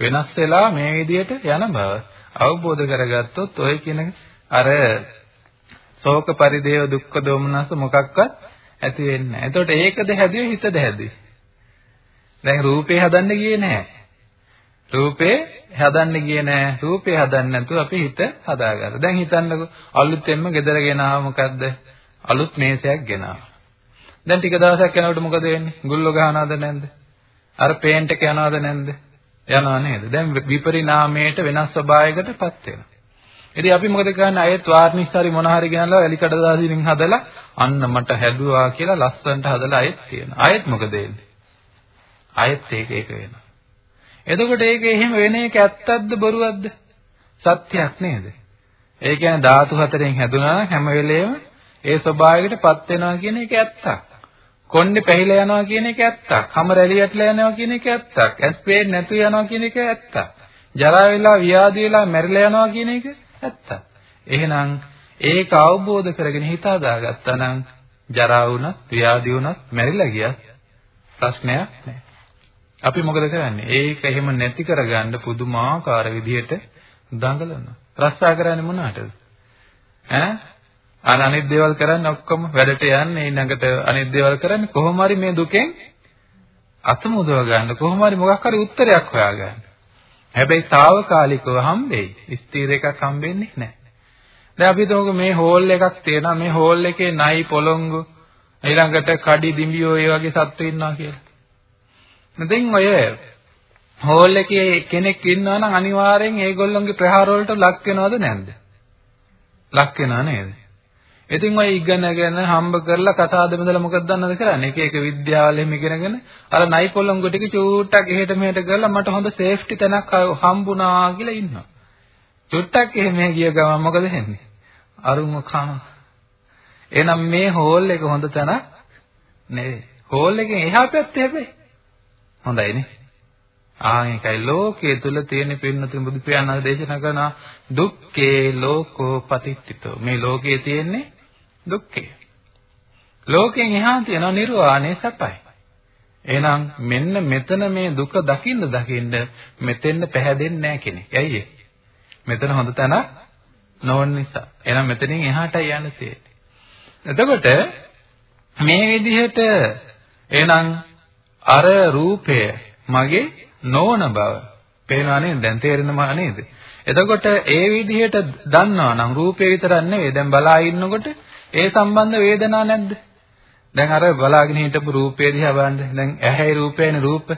වෙනස් වෙලා මේ විදිහට යන බව අවබෝධ කරගත්තොත් ඔය කියන අර ශෝක පරිදේව දුක්ඛ දෝමනස මොකක්වත් ඇති වෙන්නේ නැහැ. එතකොට ඒකද හැදුවේ හිතද හැදුවේ. දැන් රූපේ හදන්න ගියේ නැහැ. රූපේ හදන්න ගියේ නෑ. රූපේ හදන්න නැතුව අපි හිත හදාගත්තා. දැන් හිතන්නකෝ අලුතෙන්ම ගෙදර ගෙනාව මොකද්ද? අලුත් මේසයක් ගෙනාවා. දැන් ටික දවසක් යනකොට මොකද වෙන්නේ? ගුල්ලෝ ගහනවද නැන්ද? අර පේන්ට් එක යනවද නැන්ද? යනවා නේද? දැන් විපරිණාමයට වෙනස් ස්වභාවයකටපත් වෙනවා. ඉතින් අපි මොකද කරන්නේ? අයත් වාර්නිෂ් හරි මොන හරි ගෙනල්ලා එලි කඩදාසියෙන් හදලා අන්න මට හැදුවා කියලා ලස්සනට හදලා අයත් තියෙනවා. අයත් මොකද වෙන්නේ? අයත් ඒක ඒක වෙනවා. එතකොට ඒක එහෙම වෙන එක ඇත්තක්ද බොරුවක්ද? සත්‍යයක් නේද? ඒ කියන්නේ ධාතු හතරෙන් හැදුනා හැම වෙලේම ඒ ස්වභාවයකටපත් වෙනවා කියන එක ඇත්තක්. කොණ්ඩේ පැහිලා යනවා කියන එක ඇත්තක්. හැම රැලියටලා යනවා කියන එක ඇත්තක්. ඇස් පේන්නේ නැතු යනවා කියන එක ඇත්තක්. ජරා වෙලා ව්‍යාධි වෙලා මැරිලා යනවා කියන එක ඇත්තක්. එහෙනම් ඒක අවබෝධ කරගෙන හිත හදාගත්තා නම් ජරා වුණත්, ව්‍යාධි වුණත්, මැරිලා ගියත් ප්‍රශ්නයක් නැහැ. අපි මොකද කරන්නේ? ඒක එහෙම නැති කරගන්න පුදුමාකාර විදිහට දඟලනවා. රස්සා කරන්නේ මොනකටද? ඈ? අර අනිත් දේවල් කරන්නේ ඔක්කොම වැඩට යන්නේ ඊළඟට අනිත් දේවල් කරන්නේ කොහොම හරි මේ දුකෙන් අතමුදව ගන්න කොහොම හරි මොකක් හරි උත්තරයක් හොයාගන්න. හැබැයි తాවකාලිකව හම්බෙයි. ස්ථිර එකක් හම්බෙන්නේ නැහැ. දැන් අපි හිතමුකෝ මේ හෝල් එකක් තියෙනවා. මේ හෝල් එකේ නයි පොළොංගු ඊළඟට කඩි දිඹියෝ ඒ වගේ සත්තු ඉන්නවා කියලා. දැන් ඔය හෝල් එකේ කෙනෙක් ඉන්නවා නම් අනිවාර්යෙන් ඒගොල්ලොන්ගේ ප්‍රහාර වලට ලක් වෙනවද නැද්ද? ලක් වෙනා නේද? ඉතින් ඔය ඉගෙනගෙන හම්බ කරලා කතාද බඳලා මොකද දන්නවද කරන්නේ? එක එක විද්‍යාවල එහෙම ඉගෙනගෙන අර නයි පොළොංගු ටික චූට්ටක් එහෙට මෙහෙට කරලා මට හොඳ සේෆ්ටි තැනක් හම්බුණා කියලා ඉන්නවා. චුට්ටක් එහෙම ගිය ගමන් මොකද වෙන්නේ? අරුම කන. එහෙනම් මේ හෝල් එක හොඳ තැනක් නෙවෙයි. හෝල් එකෙන් එහා පැත්තේ හැබැයි හොඳයිනේ. ආ ඒකයි ලෝකයේ තුල තියෙන පින්නතුන් බුදු පියාණන් දේශනා කරන දුක්ඛේ ලෝකෝ පතිට්ඨිතෝ. මේ ලෝකයේ තියෙන්නේ දුක්ඛේ. ලෝකයෙන් එහා තියෙන නිර්වාණය සපයි. එහෙනම් මෙන්න මෙතන මේ දුක දකින්න දකින්න මෙතෙන්න පැහැදෙන්නේ නැහැ කෙනෙක්. ඇයි මෙතන හොඳ තැන නොවන නිසා. එහෙනම් මෙතනින් එහාටයි යන්න තියෙන්නේ. එතකොට මේ විදිහට එහෙනම් අර රූපය මගේ නොවන බව පේනවා නේද? දැන් තේරෙනවා නේද? එතකොට ඒ විදිහට දන්නවා නම් රූපේ විතරක් නෙවෙයි දැන් බලා ඉන්නකොට ඒ සම්බන්ධ වේදනා නැද්ද? දැන් අර බලාගෙන හිටපු රූපේ දිහා බලන්න. දැන් ඇහැයි රූපේනේ රූප.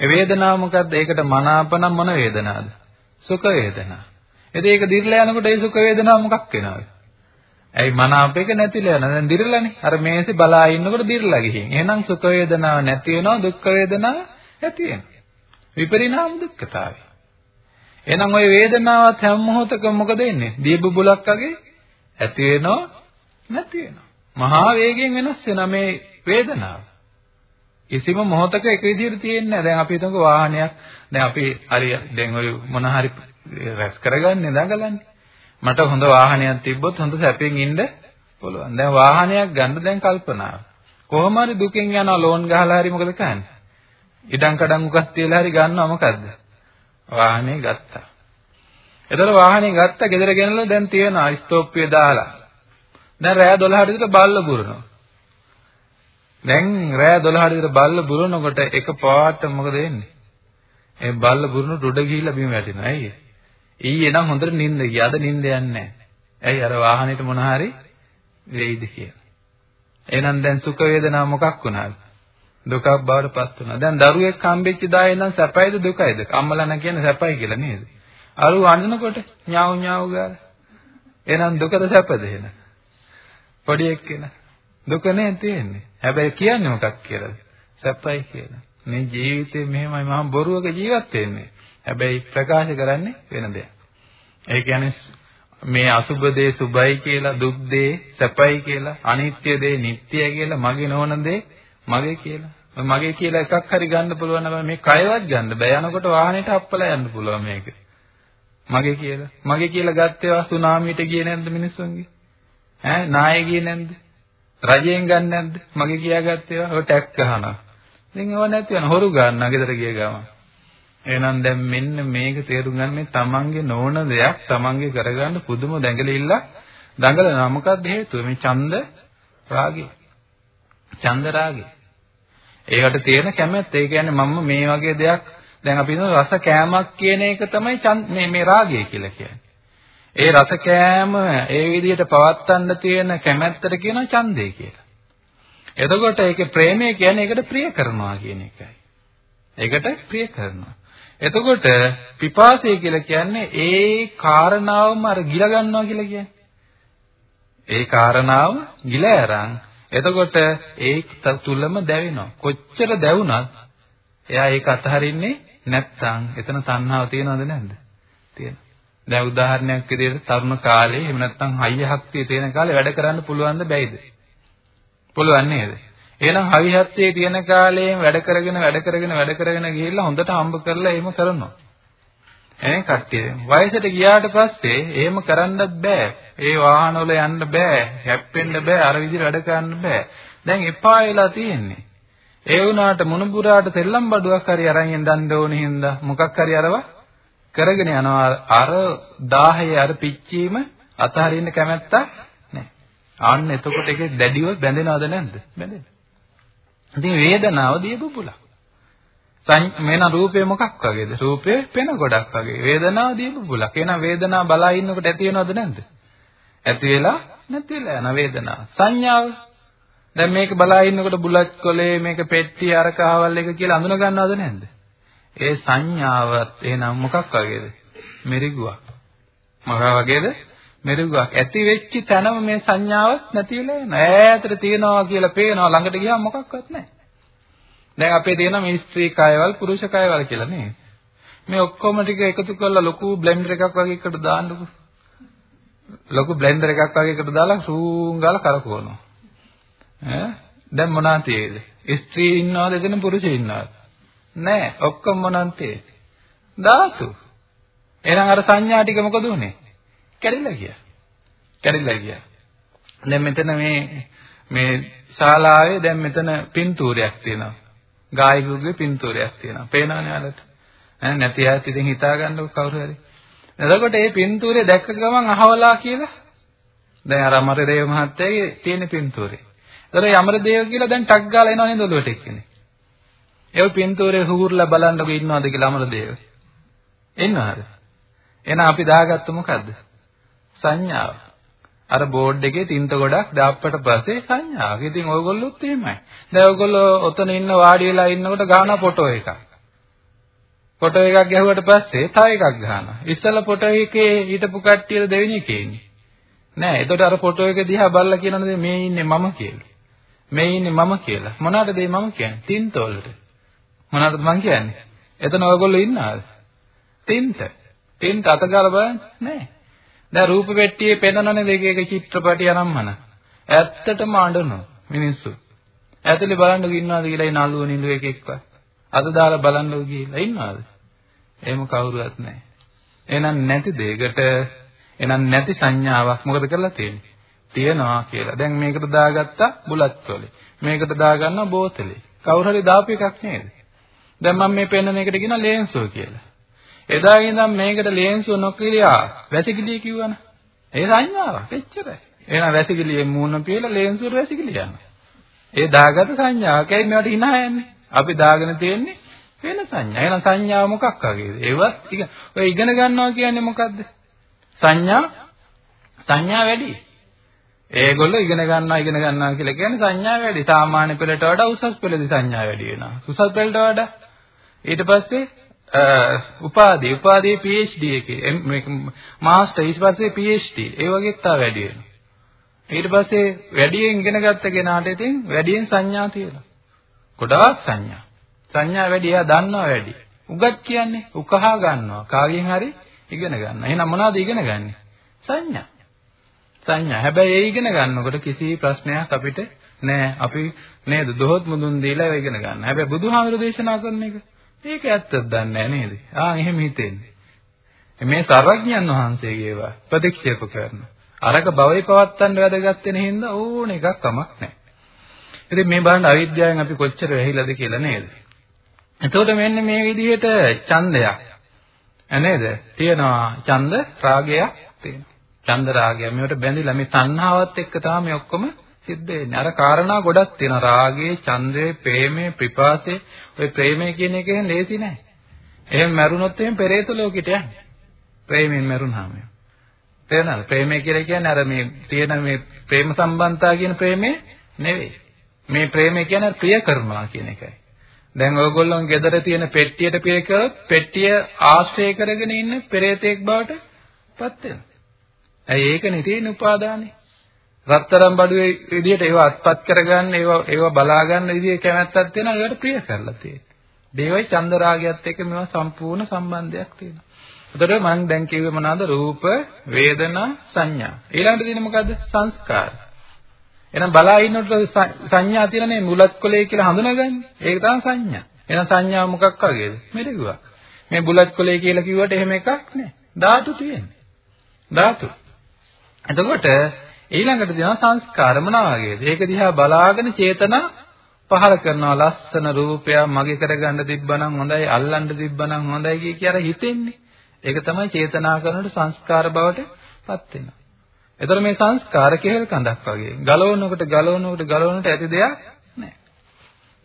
ඒ වේදනාව මොකද්ද? ඒකට මනාපනම් මොන වේදනාවද? සුඛ වේදනා. එතකොට ඒක දිර්ලා යනකොට ඒ සුඛ වේදනාව මොකක් වෙනවද? ඇයි මනාප එක නැතිලා යන. දැන් දිර්ලානේ. අර මේසෙ බලා ඉන්නකොට දිර්ලා ගිහින්. එහෙනම් සුඛ වේදනාව නැති වෙනවා දුක්ඛ වේදනාව ඇති වෙනවා. විපරිණාම දුක්ඛතාවය. එහෙනම් ওই වේදනාවත් හැම මොහොතකම මොකද වෙන්නේ? දීබුබුලක් වගේ ඇති වෙනවා නැති වෙනවා. මහා වේගයෙන් වෙනස් වෙන මේ වේදනාව. කිසිම මොහොතක එක විදිහට තියෙන්නේ නැහැ. දැන් අපි හිතමු වාහනයක් දැන් අපි හරි දැන් ඔය මොන හරි රැස් කරගන්නේ දඟලන්නේ. මට හොඳ වාහනයක් තිබ්බොත් හොඳ සැපෙන් ඉන්න පුළුවන්. දැන් වාහනයක් ගන්න දැන් කල්පනාව. කොහොම හරි දුකෙන් යනවා ලෝන් ගහලා හරි මොකද කරන්නේ? ඉඩම් කඩම් උකස් තියලා හරි ගන්නවා මොකද්ද? වාහනේ ගත්තා. එතකොට වාහනේ ගත්තා ගෙදර ගෙනල්ලා දැන් තියනවා ස්ටෝප්පිය දාලා. දැන් රෑ 12ට විතර බල්ල බුරනවා. දැන් රෑ 12ට විතර බල්ල බුරනකොට එක පාට මොකද වෙන්නේ? ඒ බල්ල බුරන උඩ ගිහිල්ලා බිම වැටෙනවා. ඇයි? ඊයේ නම් හොඳට නිින්ද ගියා. අද නිින්ද යන්නේ නැහැ. ඇයි අර වාහනේට මොන හරි වෙයිද කියලා. එහෙනම් දැන් සුඛ වේදනා මොකක් වුණාද? දුකක් බවට පත් වුණා. දැන් දරුවෙක් හම්බෙච්ච දායේ නම් සැපයිද දුකයිද? අම්මලා නම් කියන්නේ සැපයි කියලා නේද? අරු අඬනකොට ඥාව් ඥාව් ගාලා. එහෙනම් දුකද සැපද එහෙනම්? පොඩි එක්කෙන. දුක නේ තියෙන්නේ. හැබැයි කියන්නේ මොකක් කියලාද? සැපයි කියලා. මේ ජීවිතේ මෙහෙමයි මම බොරුවක ජීවත් වෙන්නේ. හැබැයි ප්‍රකාශ කරන්නේ වෙන දෙයක්. ඒ කියන්නේ මේ අසුබ දේ සුබයි කියලා, දුක් දේ සැපයි කියලා, අනිත්‍ය දේ නිට්ටයයි කියලා, මගේ නොවන දේ මගේ කියලා. මගේ කියලා එකක් හරි ගන්න පුළුවන් නම් මේ කයවත් ගන්න බෑ. යනකොට වාහනේට හප්පලා යන්න පුළුවන් මේක. මගේ කියලා. මගේ කියලා ගත්තේවා සුනාමියට ගියේ නැද්ද මිනිස්සුන්ගේ? ඈ නායේ ගියේ නැද්ද? රජයෙන් ගන්න නැද්ද? මගේ කියා ගත්තේවා. ඔය ටැක්ස් ගහනවා. ඉතින් ඒව නැති වෙන හොරු ගන්න ගෙදර ගිය ගමන්. එහෙනම් දැන් මෙන්න මේක තේරුම් ගන්න මේ තමන්ගේ නොවන දෙයක් තමන්ගේ කරගන්න පුදුම දැඟලිල්ල දඟලනවා. මොකක්ද හේතුව? මේ ඡන්ද රාගය. ඡන්ද රාගය. ඒකට තියෙන කැමැත්ත. ඒ කියන්නේ මම මේ වගේ දෙයක් දැන් අපි හිතමු රස කෑමක් කියන එක තමයි මේ මේ රාගය කියලා කියන්නේ. ඒ රස කෑම ඒ විදිහට පවත්වන්න තියෙන කැමැත්තට කියනවා ඡන්දය කියලා. එතකොට ඒකේ ප්‍රේමය කියන්නේ ඒකට ප්‍රිය කරනවා කියන එකයි. ඒකට ප්‍රිය කරනවා. එතකොට පිපාසය කියලා කියන්නේ ඒ කාරණාවම අර ගිල ගන්නවා කියලා කියන්නේ. ඒ කාරණාව ගිල අරන් එතකොට ඒ තුලම දැවෙනවා. කොච්චර දැවුණත් එයා ඒක අතහරින්නේ නැත්තම් එතන තණ්හාව තියෙනවද නැද්ද? තියෙනවා. දැන් උදාහරණයක් විදිහට තරුණ කාලේ එහෙම නැත්නම් හයිය ශක්තිය තියෙන කාලේ වැඩ කරන්න පුළුවන්ද බැයිද? පුළුවන් නේද? එහෙනම් හවි හත්යේ තියෙන කාලේ වැඩ කරගෙන වැඩ කරගෙන වැඩ කරගෙන ගිහිල්ලා හොඳට හම්බ කරලා එහෙම කරනවා. එහෙනම් කට්ටිය වයසට ගියාට පස්සේ එහෙම කරන්නත් බෑ. ඒ වාහනවල යන්න බෑ. හැප්පෙන්න බෑ. අර විදිහට වැඩ කරන්න බෑ. දැන් එපා වෙලා තියෙන්නේ. ඒ වුණාට මුණුබුරාට සෙල්ලම් බඩුවක් හරි අරන් යන්න ඕනේ හින්දා මොකක් හරි අරව කරගෙන යනවා. අර 1000 අර පිච්චීම අතහරින්න කැමැත්තක් නැහැ. අන්න එතකොට ඒකේ දැඩිව බැඳෙනවද නැද්ද? බැඳෙනවා. ඉතින් වේදනාව දිය බුබුලක්. මේන රූපය මොකක් වගේද? රූපය පෙන ගොඩක් වගේ. වේදනාව දිය බුබුලක්. එහෙනම් වේදනාව බලා ඉන්නකොට ඇති වෙනවද නැද්ද? ඇති වෙලා නැති වෙලා යන වේදනාව. සංඥාව දැන් මේක බලා ඉන්නකොට බුලත් කොලේ මේක පෙට්ටි අර කහවල් එක කියලා අඳුන ගන්නවද නැද්ද? ඒ සංඥාවත් එහෙනම් මොකක් වගේද? මෙරිගුවක්. මොකක් වගේද? මෙරිගුවක්. ඇති වෙච්ච තැනම මේ සංඥාවක් නැති වෙලා යනවා. ඈතට තියනවා කියලා පේනවා ළඟට ගියාම මොකක්වත් නැහැ. දැන් අපේ තියෙන මේ ස්ත්‍රී කයවල් පුරුෂ කයවල් කියලා නේ. මේ ඔක්කොම ටික එකතු කරලා ලොකු බ්ලෙන්ඩර් එකක් වගේ එකට දාන්නකො. ලොකු බ්ලෙන්ඩර් එකක් වගේ එකට දාලා ෂූන් ගාලා කරකවනවා. ඈ දැන් මොනවා තියෙද? ස්ත්‍රී ඉන්නවද එතන පුරුෂය ඉන්නවද? නෑ ඔක්කොම මොනන් තියෙන්නේ? ධාතු. එහෙනම් අර සංඥා ටික මොකද උනේ? කැඩිලා ගියා. කැඩිලා ගියා. දැන් මෙතන මේ මේ ශාලාවේ දැන් මෙතන පින්තූරයක් තියෙනවා. ගායකයෙකුගේ පින්තූරයක් තියෙනවා. පේනවනේ යාලට. ඈ නැති අයත් ඉතින් හිතා ගන්නකො කවුරු හරි. එතකොට මේ පින්තූරය දැක්ක ගමන් අහවලා කියලා දැන් අර අමරදේව මහත්තයාගේ තියෙන පින්තූරේ. ඒතර යමරදේව කියලා දැන් ටක් ගාලා එනවා නේද ඔළුවට එක්කනේ. ඒ පින්තූරේ හුරුලා බලන්නකො ඉන්නවද කියලා අමරදේව. එන්නවද? එහෙනම් අපි දාගත්ත මොකද්ද? සංඥාව. අර බෝඩ් එකේ තින්ත ගොඩක් දාප්පට පස්සේ සංඥාවක්. ඉතින් ඔයගොල්ලොත් එහෙමයි. දැන් ඔයගොල්ලෝ ඔතන ඉන්න වාඩි වෙලා ඉන්නකොට ගාන ෆොටෝ එකක්. ෆොටෝ එකක් ගැහුවට පස්සේ තව එකක් ගන්නවා. ඉස්සෙල්ලා ෆොටෝ එකේ හිටපු කට්ටිය දෙවෙනි එකේ ඉන්නේ. නෑ. එතකොට අර ෆොටෝ එක දිහා බලලා කියනවාද මේ ඉන්නේ මම කියලා. මේ ඉන්නේ මම කියලා. මොනවටද මේ මම කියන්නේ? තින්ත වලට. මොනවටද මං කියන්නේ? එතන ඔයගොල්ලෝ ඉන්නවද? තින්ත. තින්ත අතගාලා බලන්න නෑ. දැන් රූප පෙට්ටියේ පෙන්නනනේ දෙක එක චිත්‍රපටි අනම්මන. ඇත්තටම අඬනවා මිනිස්සු. ඇතුලේ බලන්න ඉන්නවද කියලා ඒ නළුව නිලුව එක එක්ක. අත දාලා බලන්නව කියලා ඉන්නවද? එහෙම කවුරුවත් නැහැ. එහෙනම් නැති දෙයකට එහෙනම් නැති සංඥාවක් මොකද කරලා තියෙන්නේ? තියනවා කියලා. දැන් මේකට දාගත්තා බුලත් වලේ. මේකට දාගන්නවා බෝතලේ. කවුරු හරි දාපු එකක් නේද? දැන් මම මේ පෙන්නන එකට කියන ලේන්සුව කියලා. එදා ඉඳන් මේකට ලේන්සුව නොකිරියා වැසිකිළිය කිව්වනේ. ඒ සංඥාවක් එච්චරයි. එහෙනම් වැසිකිළියේ මූණ පියලා ලේන්සුවට වැසිකිළිය යනවා. ඒ දාගත්ත සංඥාවක්. ඒයි මේවට hina යන්නේ. අපි දාගෙන තියෙන්නේ වෙන සංඥා. එහෙනම් සංඥාව මොකක් වගේද? ඒවත් ඔය ඉගෙන ගන්නවා කියන්නේ මොකද්ද? සංඥා සංඥා වැඩි. ඒගොල්ලෝ ඉගෙන ගන්නවා ඉගෙන ගන්නවා කියලා කියන්නේ සංඥා වැඩි. සාමාන්‍ය පෙළට වඩා උසස් පෙළදී සංඥා වැඩි වෙනවා. උසස් පෙළට වඩා ඊට පස්සේ උපාධි උපාධියේ PhD එකේ මේක මාස්ටර් ඊට පස්සේ PhD ඒ වගේත් තා වැඩි වෙනවා. ඊට පස්සේ වැඩියෙන් ඉගෙන ගත්ත කෙනාට ඉතින් වැඩියෙන් සංඥා තියෙනවා. ගොඩාක් සංඥා. සංඥා වැඩි එයා දන්නවා වැඩි. උගත් කියන්නේ උකහා ගන්නවා. කාගෙන් හරි ඉගෙන ගන්න. එහෙනම් මොනවද ඉගෙන ගන්නෙ? සංඥා. සංඥා. හැබැයි ඒ ඉගෙන ගන්නකොට කිසි ප්‍රශ්නයක් අපිට නෑ. අපි නේද දොහොත් මුදුන් දීලා ඒ ඉගෙන ගන්න. හැබැයි බුදුහාමුදුරු දේශනා කරන එක ඒක ඇත්තද දන්නේ නෑ නේද? ආ එහෙම හිතෙන්නේ. මේ සර්වඥයන් වහන්සේගේ ඒවා ප්‍රතික්ෂේප කරන. අරක භවයේ පවත්තන්න වැඩගත් වෙන හින්දා ඕන එකක් කමක් නෑ. ඉතින් මේ බලන්න අවිද්‍යාවෙන් අපි කොච්චර වැහිලාද කියලා නේද? එතකොට මෙන්න මේ විදිහට ඡන්දයක් නේද? තියෙනවා ඡන්ද රාගයක් තියෙනවා. ඡන්ද රාගය මේවට බැඳිලා මේ තණ්හාවත් එක්ක තමයි මේ ඔක්කොම සිද්ධ වෙන්නේ. අර කාරණා ගොඩක් තියෙනවා. රාගයේ, ඡන්දයේ, ප්‍රේමයේ, පිපාසයේ. ඔය ප්‍රේමය කියන එක එහෙම ලේසි නෑ. එහෙම මැරුණොත් එහෙම පෙරේත ලෝකෙට යන්නේ. ප්‍රේමයෙන් මැරුණාම. තේරෙනවද? ප්‍රේමය කියලා කියන්නේ අර මේ තියෙන මේ ප්‍රේම සම්බන්ධතා කියන ප්‍රේමේ නෙවෙයි. මේ ප්‍රේමය කියන්නේ ප්‍රිය කරනවා කියන එකයි. දැන් ඔයගොල්ලෝ ගෙදර තියෙන පෙට්ටියට ප්‍රිය කරොත් පෙට්ටිය ආශ්‍රය කරගෙන ඉන්න පෙරේතෙක් බවට පත් වෙනවා. ඇයි ඒකනේ තියෙන උපාදානේ? රත්තරන් බඩුවේ විදියට ඒව අත්පත් කරගන්න ඒව ඒව බලා ගන්න විදිහේ කැමැත්තක් තියෙනවා ඒකට ප්‍රිය කරලා තියෙනවා. දේවයි චන්දරාගයත් එක්ක මේවා සම්පූර්ණ සම්බන්ධයක් තියෙනවා. එතකොට මම දැන් කිව්වේ මොනවාද? රූප, වේදනා, සංඥා. ඊළඟට තියෙන මොකද්ද? සංස්කාර. එහෙනම් බලා ඉන්නකොට සංඥා තියෙනනේ මුලත් කොලේ කියලා හඳුනාගන්නේ. ඒක තමයි සංඥා. එහෙනම් සංඥාව මොකක් වගේද? මෙලෙකුවක්. මේ බුලත් කොලේ කියලා කිව්වට එහෙම එකක් නෑ. ධාතු තියෙන්නේ. ධාතු. එතකොට ඊළඟට තියෙනවා සංස්කාර මොනවා වගේද? ඒක දිහා බලාගෙන චේතනා පහල කරනවා ලස්සන රූපයක් මගේ කරගන්න තිබ්බනම් හොඳයි අල්ලන්න තිබ්බනම් හොඳයි කිය කියලා හිතෙන්නේ. ඒක තමයි චේතනා කරනකොට සංස්කාර බවට පත් වෙනවා. එතකොට මේ සංස්කාර කෙහෙල් කඳක් වගේ ගලවනකොට ගලවනකොට ගලවනකොට ඇති දෙයක් නැහැ.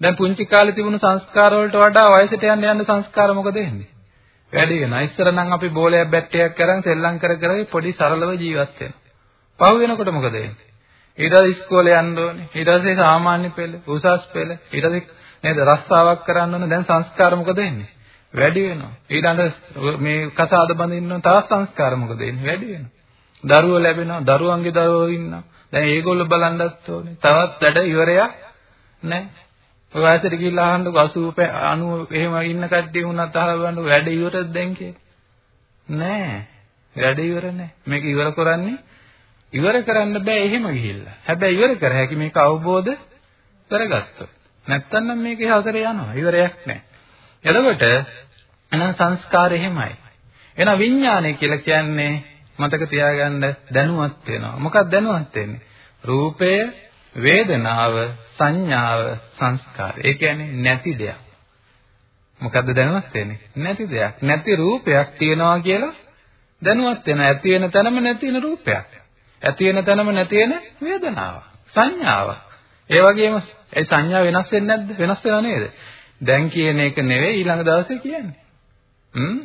දැන් පුංචි කාලේ තිබුණු සංස්කාර වලට වඩා වයසට යන්න යන්න සංස්කාර මොකද වෙන්නේ? වැඩි වෙනවා. ඉස්සර නම් අපි බෝලයක් බැට්ටයක් කරන් සෙල්ලම් කර කර පොඩි සරලව ජීවත් වෙනවා. පහු වෙනකොට මොකද වෙන්නේ? ඊට පස්සේ ඉස්කෝලේ යන්න ඕනේ. ඊට පස්සේ සාමාන්‍ය පෙළ, උසස් පෙළ, ඊට පස්සේ නේද රස්සාවක් කරන්න ඕනේ. දැන් සංස්කාර මොකද වෙන්නේ? වැඩි වෙනවා. ඊළඟ මේ කසාද බඳින්න තවත් සංස්කාර මොකද වෙන්නේ? වැඩි වෙනවා. දරුවෝ ලැබෙනවා දරුවන්ගේ දරුවෝ ඉන්නවා දැන් ඒගොල්ලෝ බලන්නත් ඕනේ තවත් වැඩ ඉවරයක් නැහැ ඔය වයසට ගිහිල්ලා අහන්නකො 80 90 එහෙම ඉන්න කට්ටිය වුණත් අහලා බලන්න වැඩ ඉවරද දැන් කියලා නෑ වැඩ ඉවර නෑ මේක ඉවර කරන්නේ ඉවර කරන්න බෑ එහෙම ගිහිල්ලා හැබැයි ඉවර කර හැකි මේක අවබෝධ කරගත්තොත් නැත්තම් නම් මේකේ හතරේ යනවා ඉවරයක් නෑ එතකොට එහෙනම් සංස්කාර එහෙමයි එහෙනම් විඥානය කියලා කියන්නේ මතක තියාගන්න දැනුවත් වෙනවා. මොකක්ද දැනුවත් වෙන්නේ? රූපය, වේදනාව, සංඥාව, සංස්කාර. ඒ කියන්නේ නැති දෙයක්. මොකද්ද දැනුවත් වෙන්නේ? නැති දෙයක්. නැති රූපයක් තියනවා කියලා දැනුවත් වෙනවා. ඇති වෙන තැනම නැති වෙන රූපයක්. ඇති වෙන තැනම නැති වෙන වේදනාවක්. සංඥාවක්. ඒ වගේම ඒ සංඥා වෙනස් වෙන්නේ නැද්ද? වෙනස් වෙනව නේද? දැන් කියන එක නෙවෙයි ඊළඟ දවසේ කියන්නේ. හ්ම්?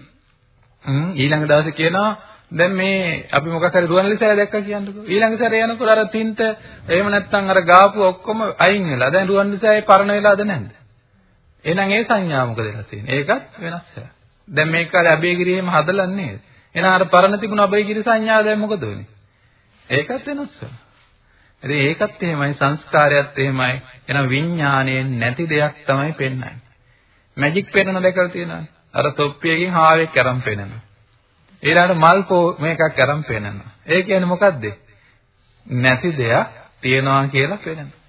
හ්ම් ඊළඟ දවසේ කියනවා දැන් මේ අපි මොකක් හරි රුවන්වැලි සෑය දැක්කා කියන්නකෝ. ඊළඟ සැරේ යනකොට අර තින්ත එහෙම නැත්නම් අර ගාපු ඔක්කොම අයින් වෙලා. දැන් රුවන්වැලි සෑය පරණ වෙලාද නැද්ද? එහෙනම් ඒ සංඥා මොකද වෙලා තියෙන්නේ? ඒකත් වෙනස් වෙලා. දැන් මේක කාලේ අබේගිරියෙම හදලා නේද? එහෙනම් අර පරණ තිබුණ අබේගිරි සංඥා දැන් මොකද වෙන්නේ? ඒකත් වෙනස් වෙනවා. ඉතින් ඒකත් එහෙමයි සංස්කාරයත් එහෙමයි. එහෙනම් විඥාණයෙන් නැති දෙයක් තමයි පෙන්වන්නේ. මැජික් පෙන්වන දැකලා තියෙනවද? අර තොප්පියකින් හාවෙක් අරන් පෙන්වනවා. ඊළඟට මල් පෝ මේකක් අරන් පෙන්නනවා. ඒ කියන්නේ මොකද්ද? නැති දෙයක් තියනවා කියලා පෙන්නනවා.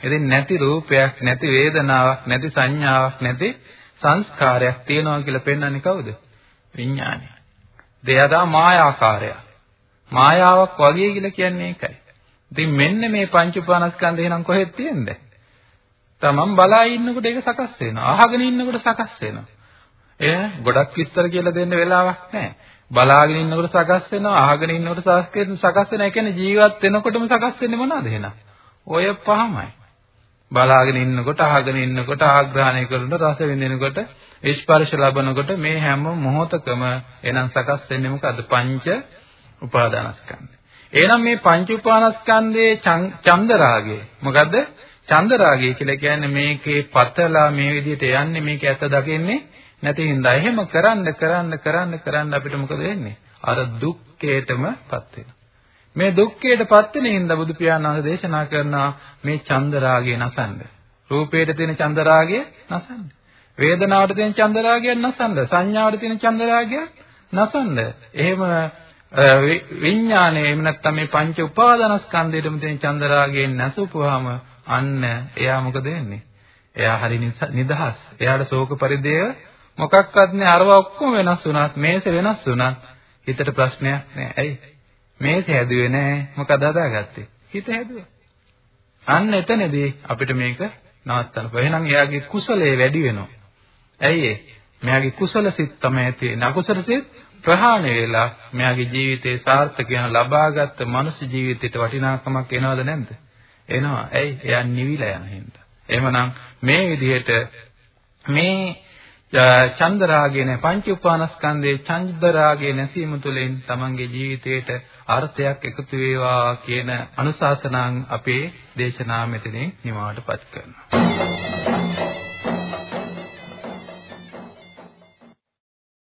ඉතින් නැති රූපයක්, නැති වේදනාවක්, නැති සංඥාවක්, නැති සංස්කාරයක් තියනවා කියලා පෙන්වන්නේ කවුද? විඥානය. දෙයදා මායාකාරය. මායාවක් වගේ කියලා කියන්නේ ඒකයි. ඉතින් මෙන්න මේ පංච උපානස්කන්ධය නම් කොහෙද තියෙන්නේ? තමන් බලා ඉන්නකොට ඒක සකස් වෙනවා. අහගෙන ඉන්නකොට සකස් වෙනවා. එය ගොඩක් විස්තර කියලා දෙන්න වෙලාවක් නැහැ. බලාගෙන ඉන්නකොට සකස් වෙනවා අහගෙන ඉන්නකොට සකස් වෙනවා ඒ කියන්නේ ජීවත් වෙනකොටම සකස් වෙන්නේ මොනවද එහෙනම් ඔය පහමයි බලාගෙන ඉන්නකොට අහගෙන ඉන්නකොට ආග්‍රහණය කරනකොට රස විඳිනකොට ස්පර්ශ ලබනකොට මේ හැම මොහොතකම එනම් සකස් වෙන්නේ මොකද්ද පංච උපාදානස්කන්ධය එහෙනම් මේ පංච උපාදානස්කන්ධයේ චන්දරාගය මොකද්ද චන්දරාගය කියලා කියන්නේ මේකේ පතලා මේ විදිහට යන්නේ මේක ඇත්ත දකින්නේ නැති හින්දා එහෙම කරන්න කරන්න කරන්න කරන්න අපිට මොකද වෙන්නේ? අර දුක්ඛයටමපත් වෙනවා. මේ දුක්ඛයටපත් වෙන හින්දා බුදු පියාණන් වහන්සේ දේශනා කරනවා මේ චන්දරාගය නසන්න. රූපයට තියෙන චන්දරාගය නසන්න. වේදනාවට තියෙන චන්දරාගය නසන්න. සංඥාවට තියෙන චන්දරාගය නසන්න. එහෙම විඥානයේ එහෙම නැත්නම් මේ පංච උපාදානස්කන්ධයටම තියෙන චන්දරාගයෙන් නැසුපුවාම අන්න එයා මොකද වෙන්නේ? එයා හරි නිදහස්. එයාට ශෝක පරිදේය මොකක්වත් නෑ අරවා ඔක්කොම වෙනස් වුණත් මේස වෙනස් වුණත් හිතට ප්‍රශ්නයක් නෑ. ඇයි? මේස හැදුවේ නෑ. මොකද හදාගත්තේ? හිත හැදුවා. අන්න එතනදී අපිට මේක නවත්තන්න බෑ. එහෙනම් එයාගේ කුසලයේ වැඩි වෙනවා. ඇයි ඒ? මෙයාගේ කුසල සිත් තමයි තියෙන්නේ. අකුසල සිත් ප්‍රහාණය වෙලා මෙයාගේ ජීවිතේ සාර්ථක වෙන ලබාගත් මනුස්ස ජීවිතයට වටිනාකමක් එනවද නැද්ද? එනවා. ඇයි? එයා නිවිලා යන හින්දා. එහෙමනම් මේ විදිහට මේ චන්දරාගය නැ පංච උපානස්කන්ධයේ චන්දරාගය නැසීම තුළින් තමන්ගේ ජීවිතයට අර්ථයක් එකතු වේවා කියන අනුශාසනාන් අපේ දේශනාව මෙතනින් නිමාවටපත් කරනවා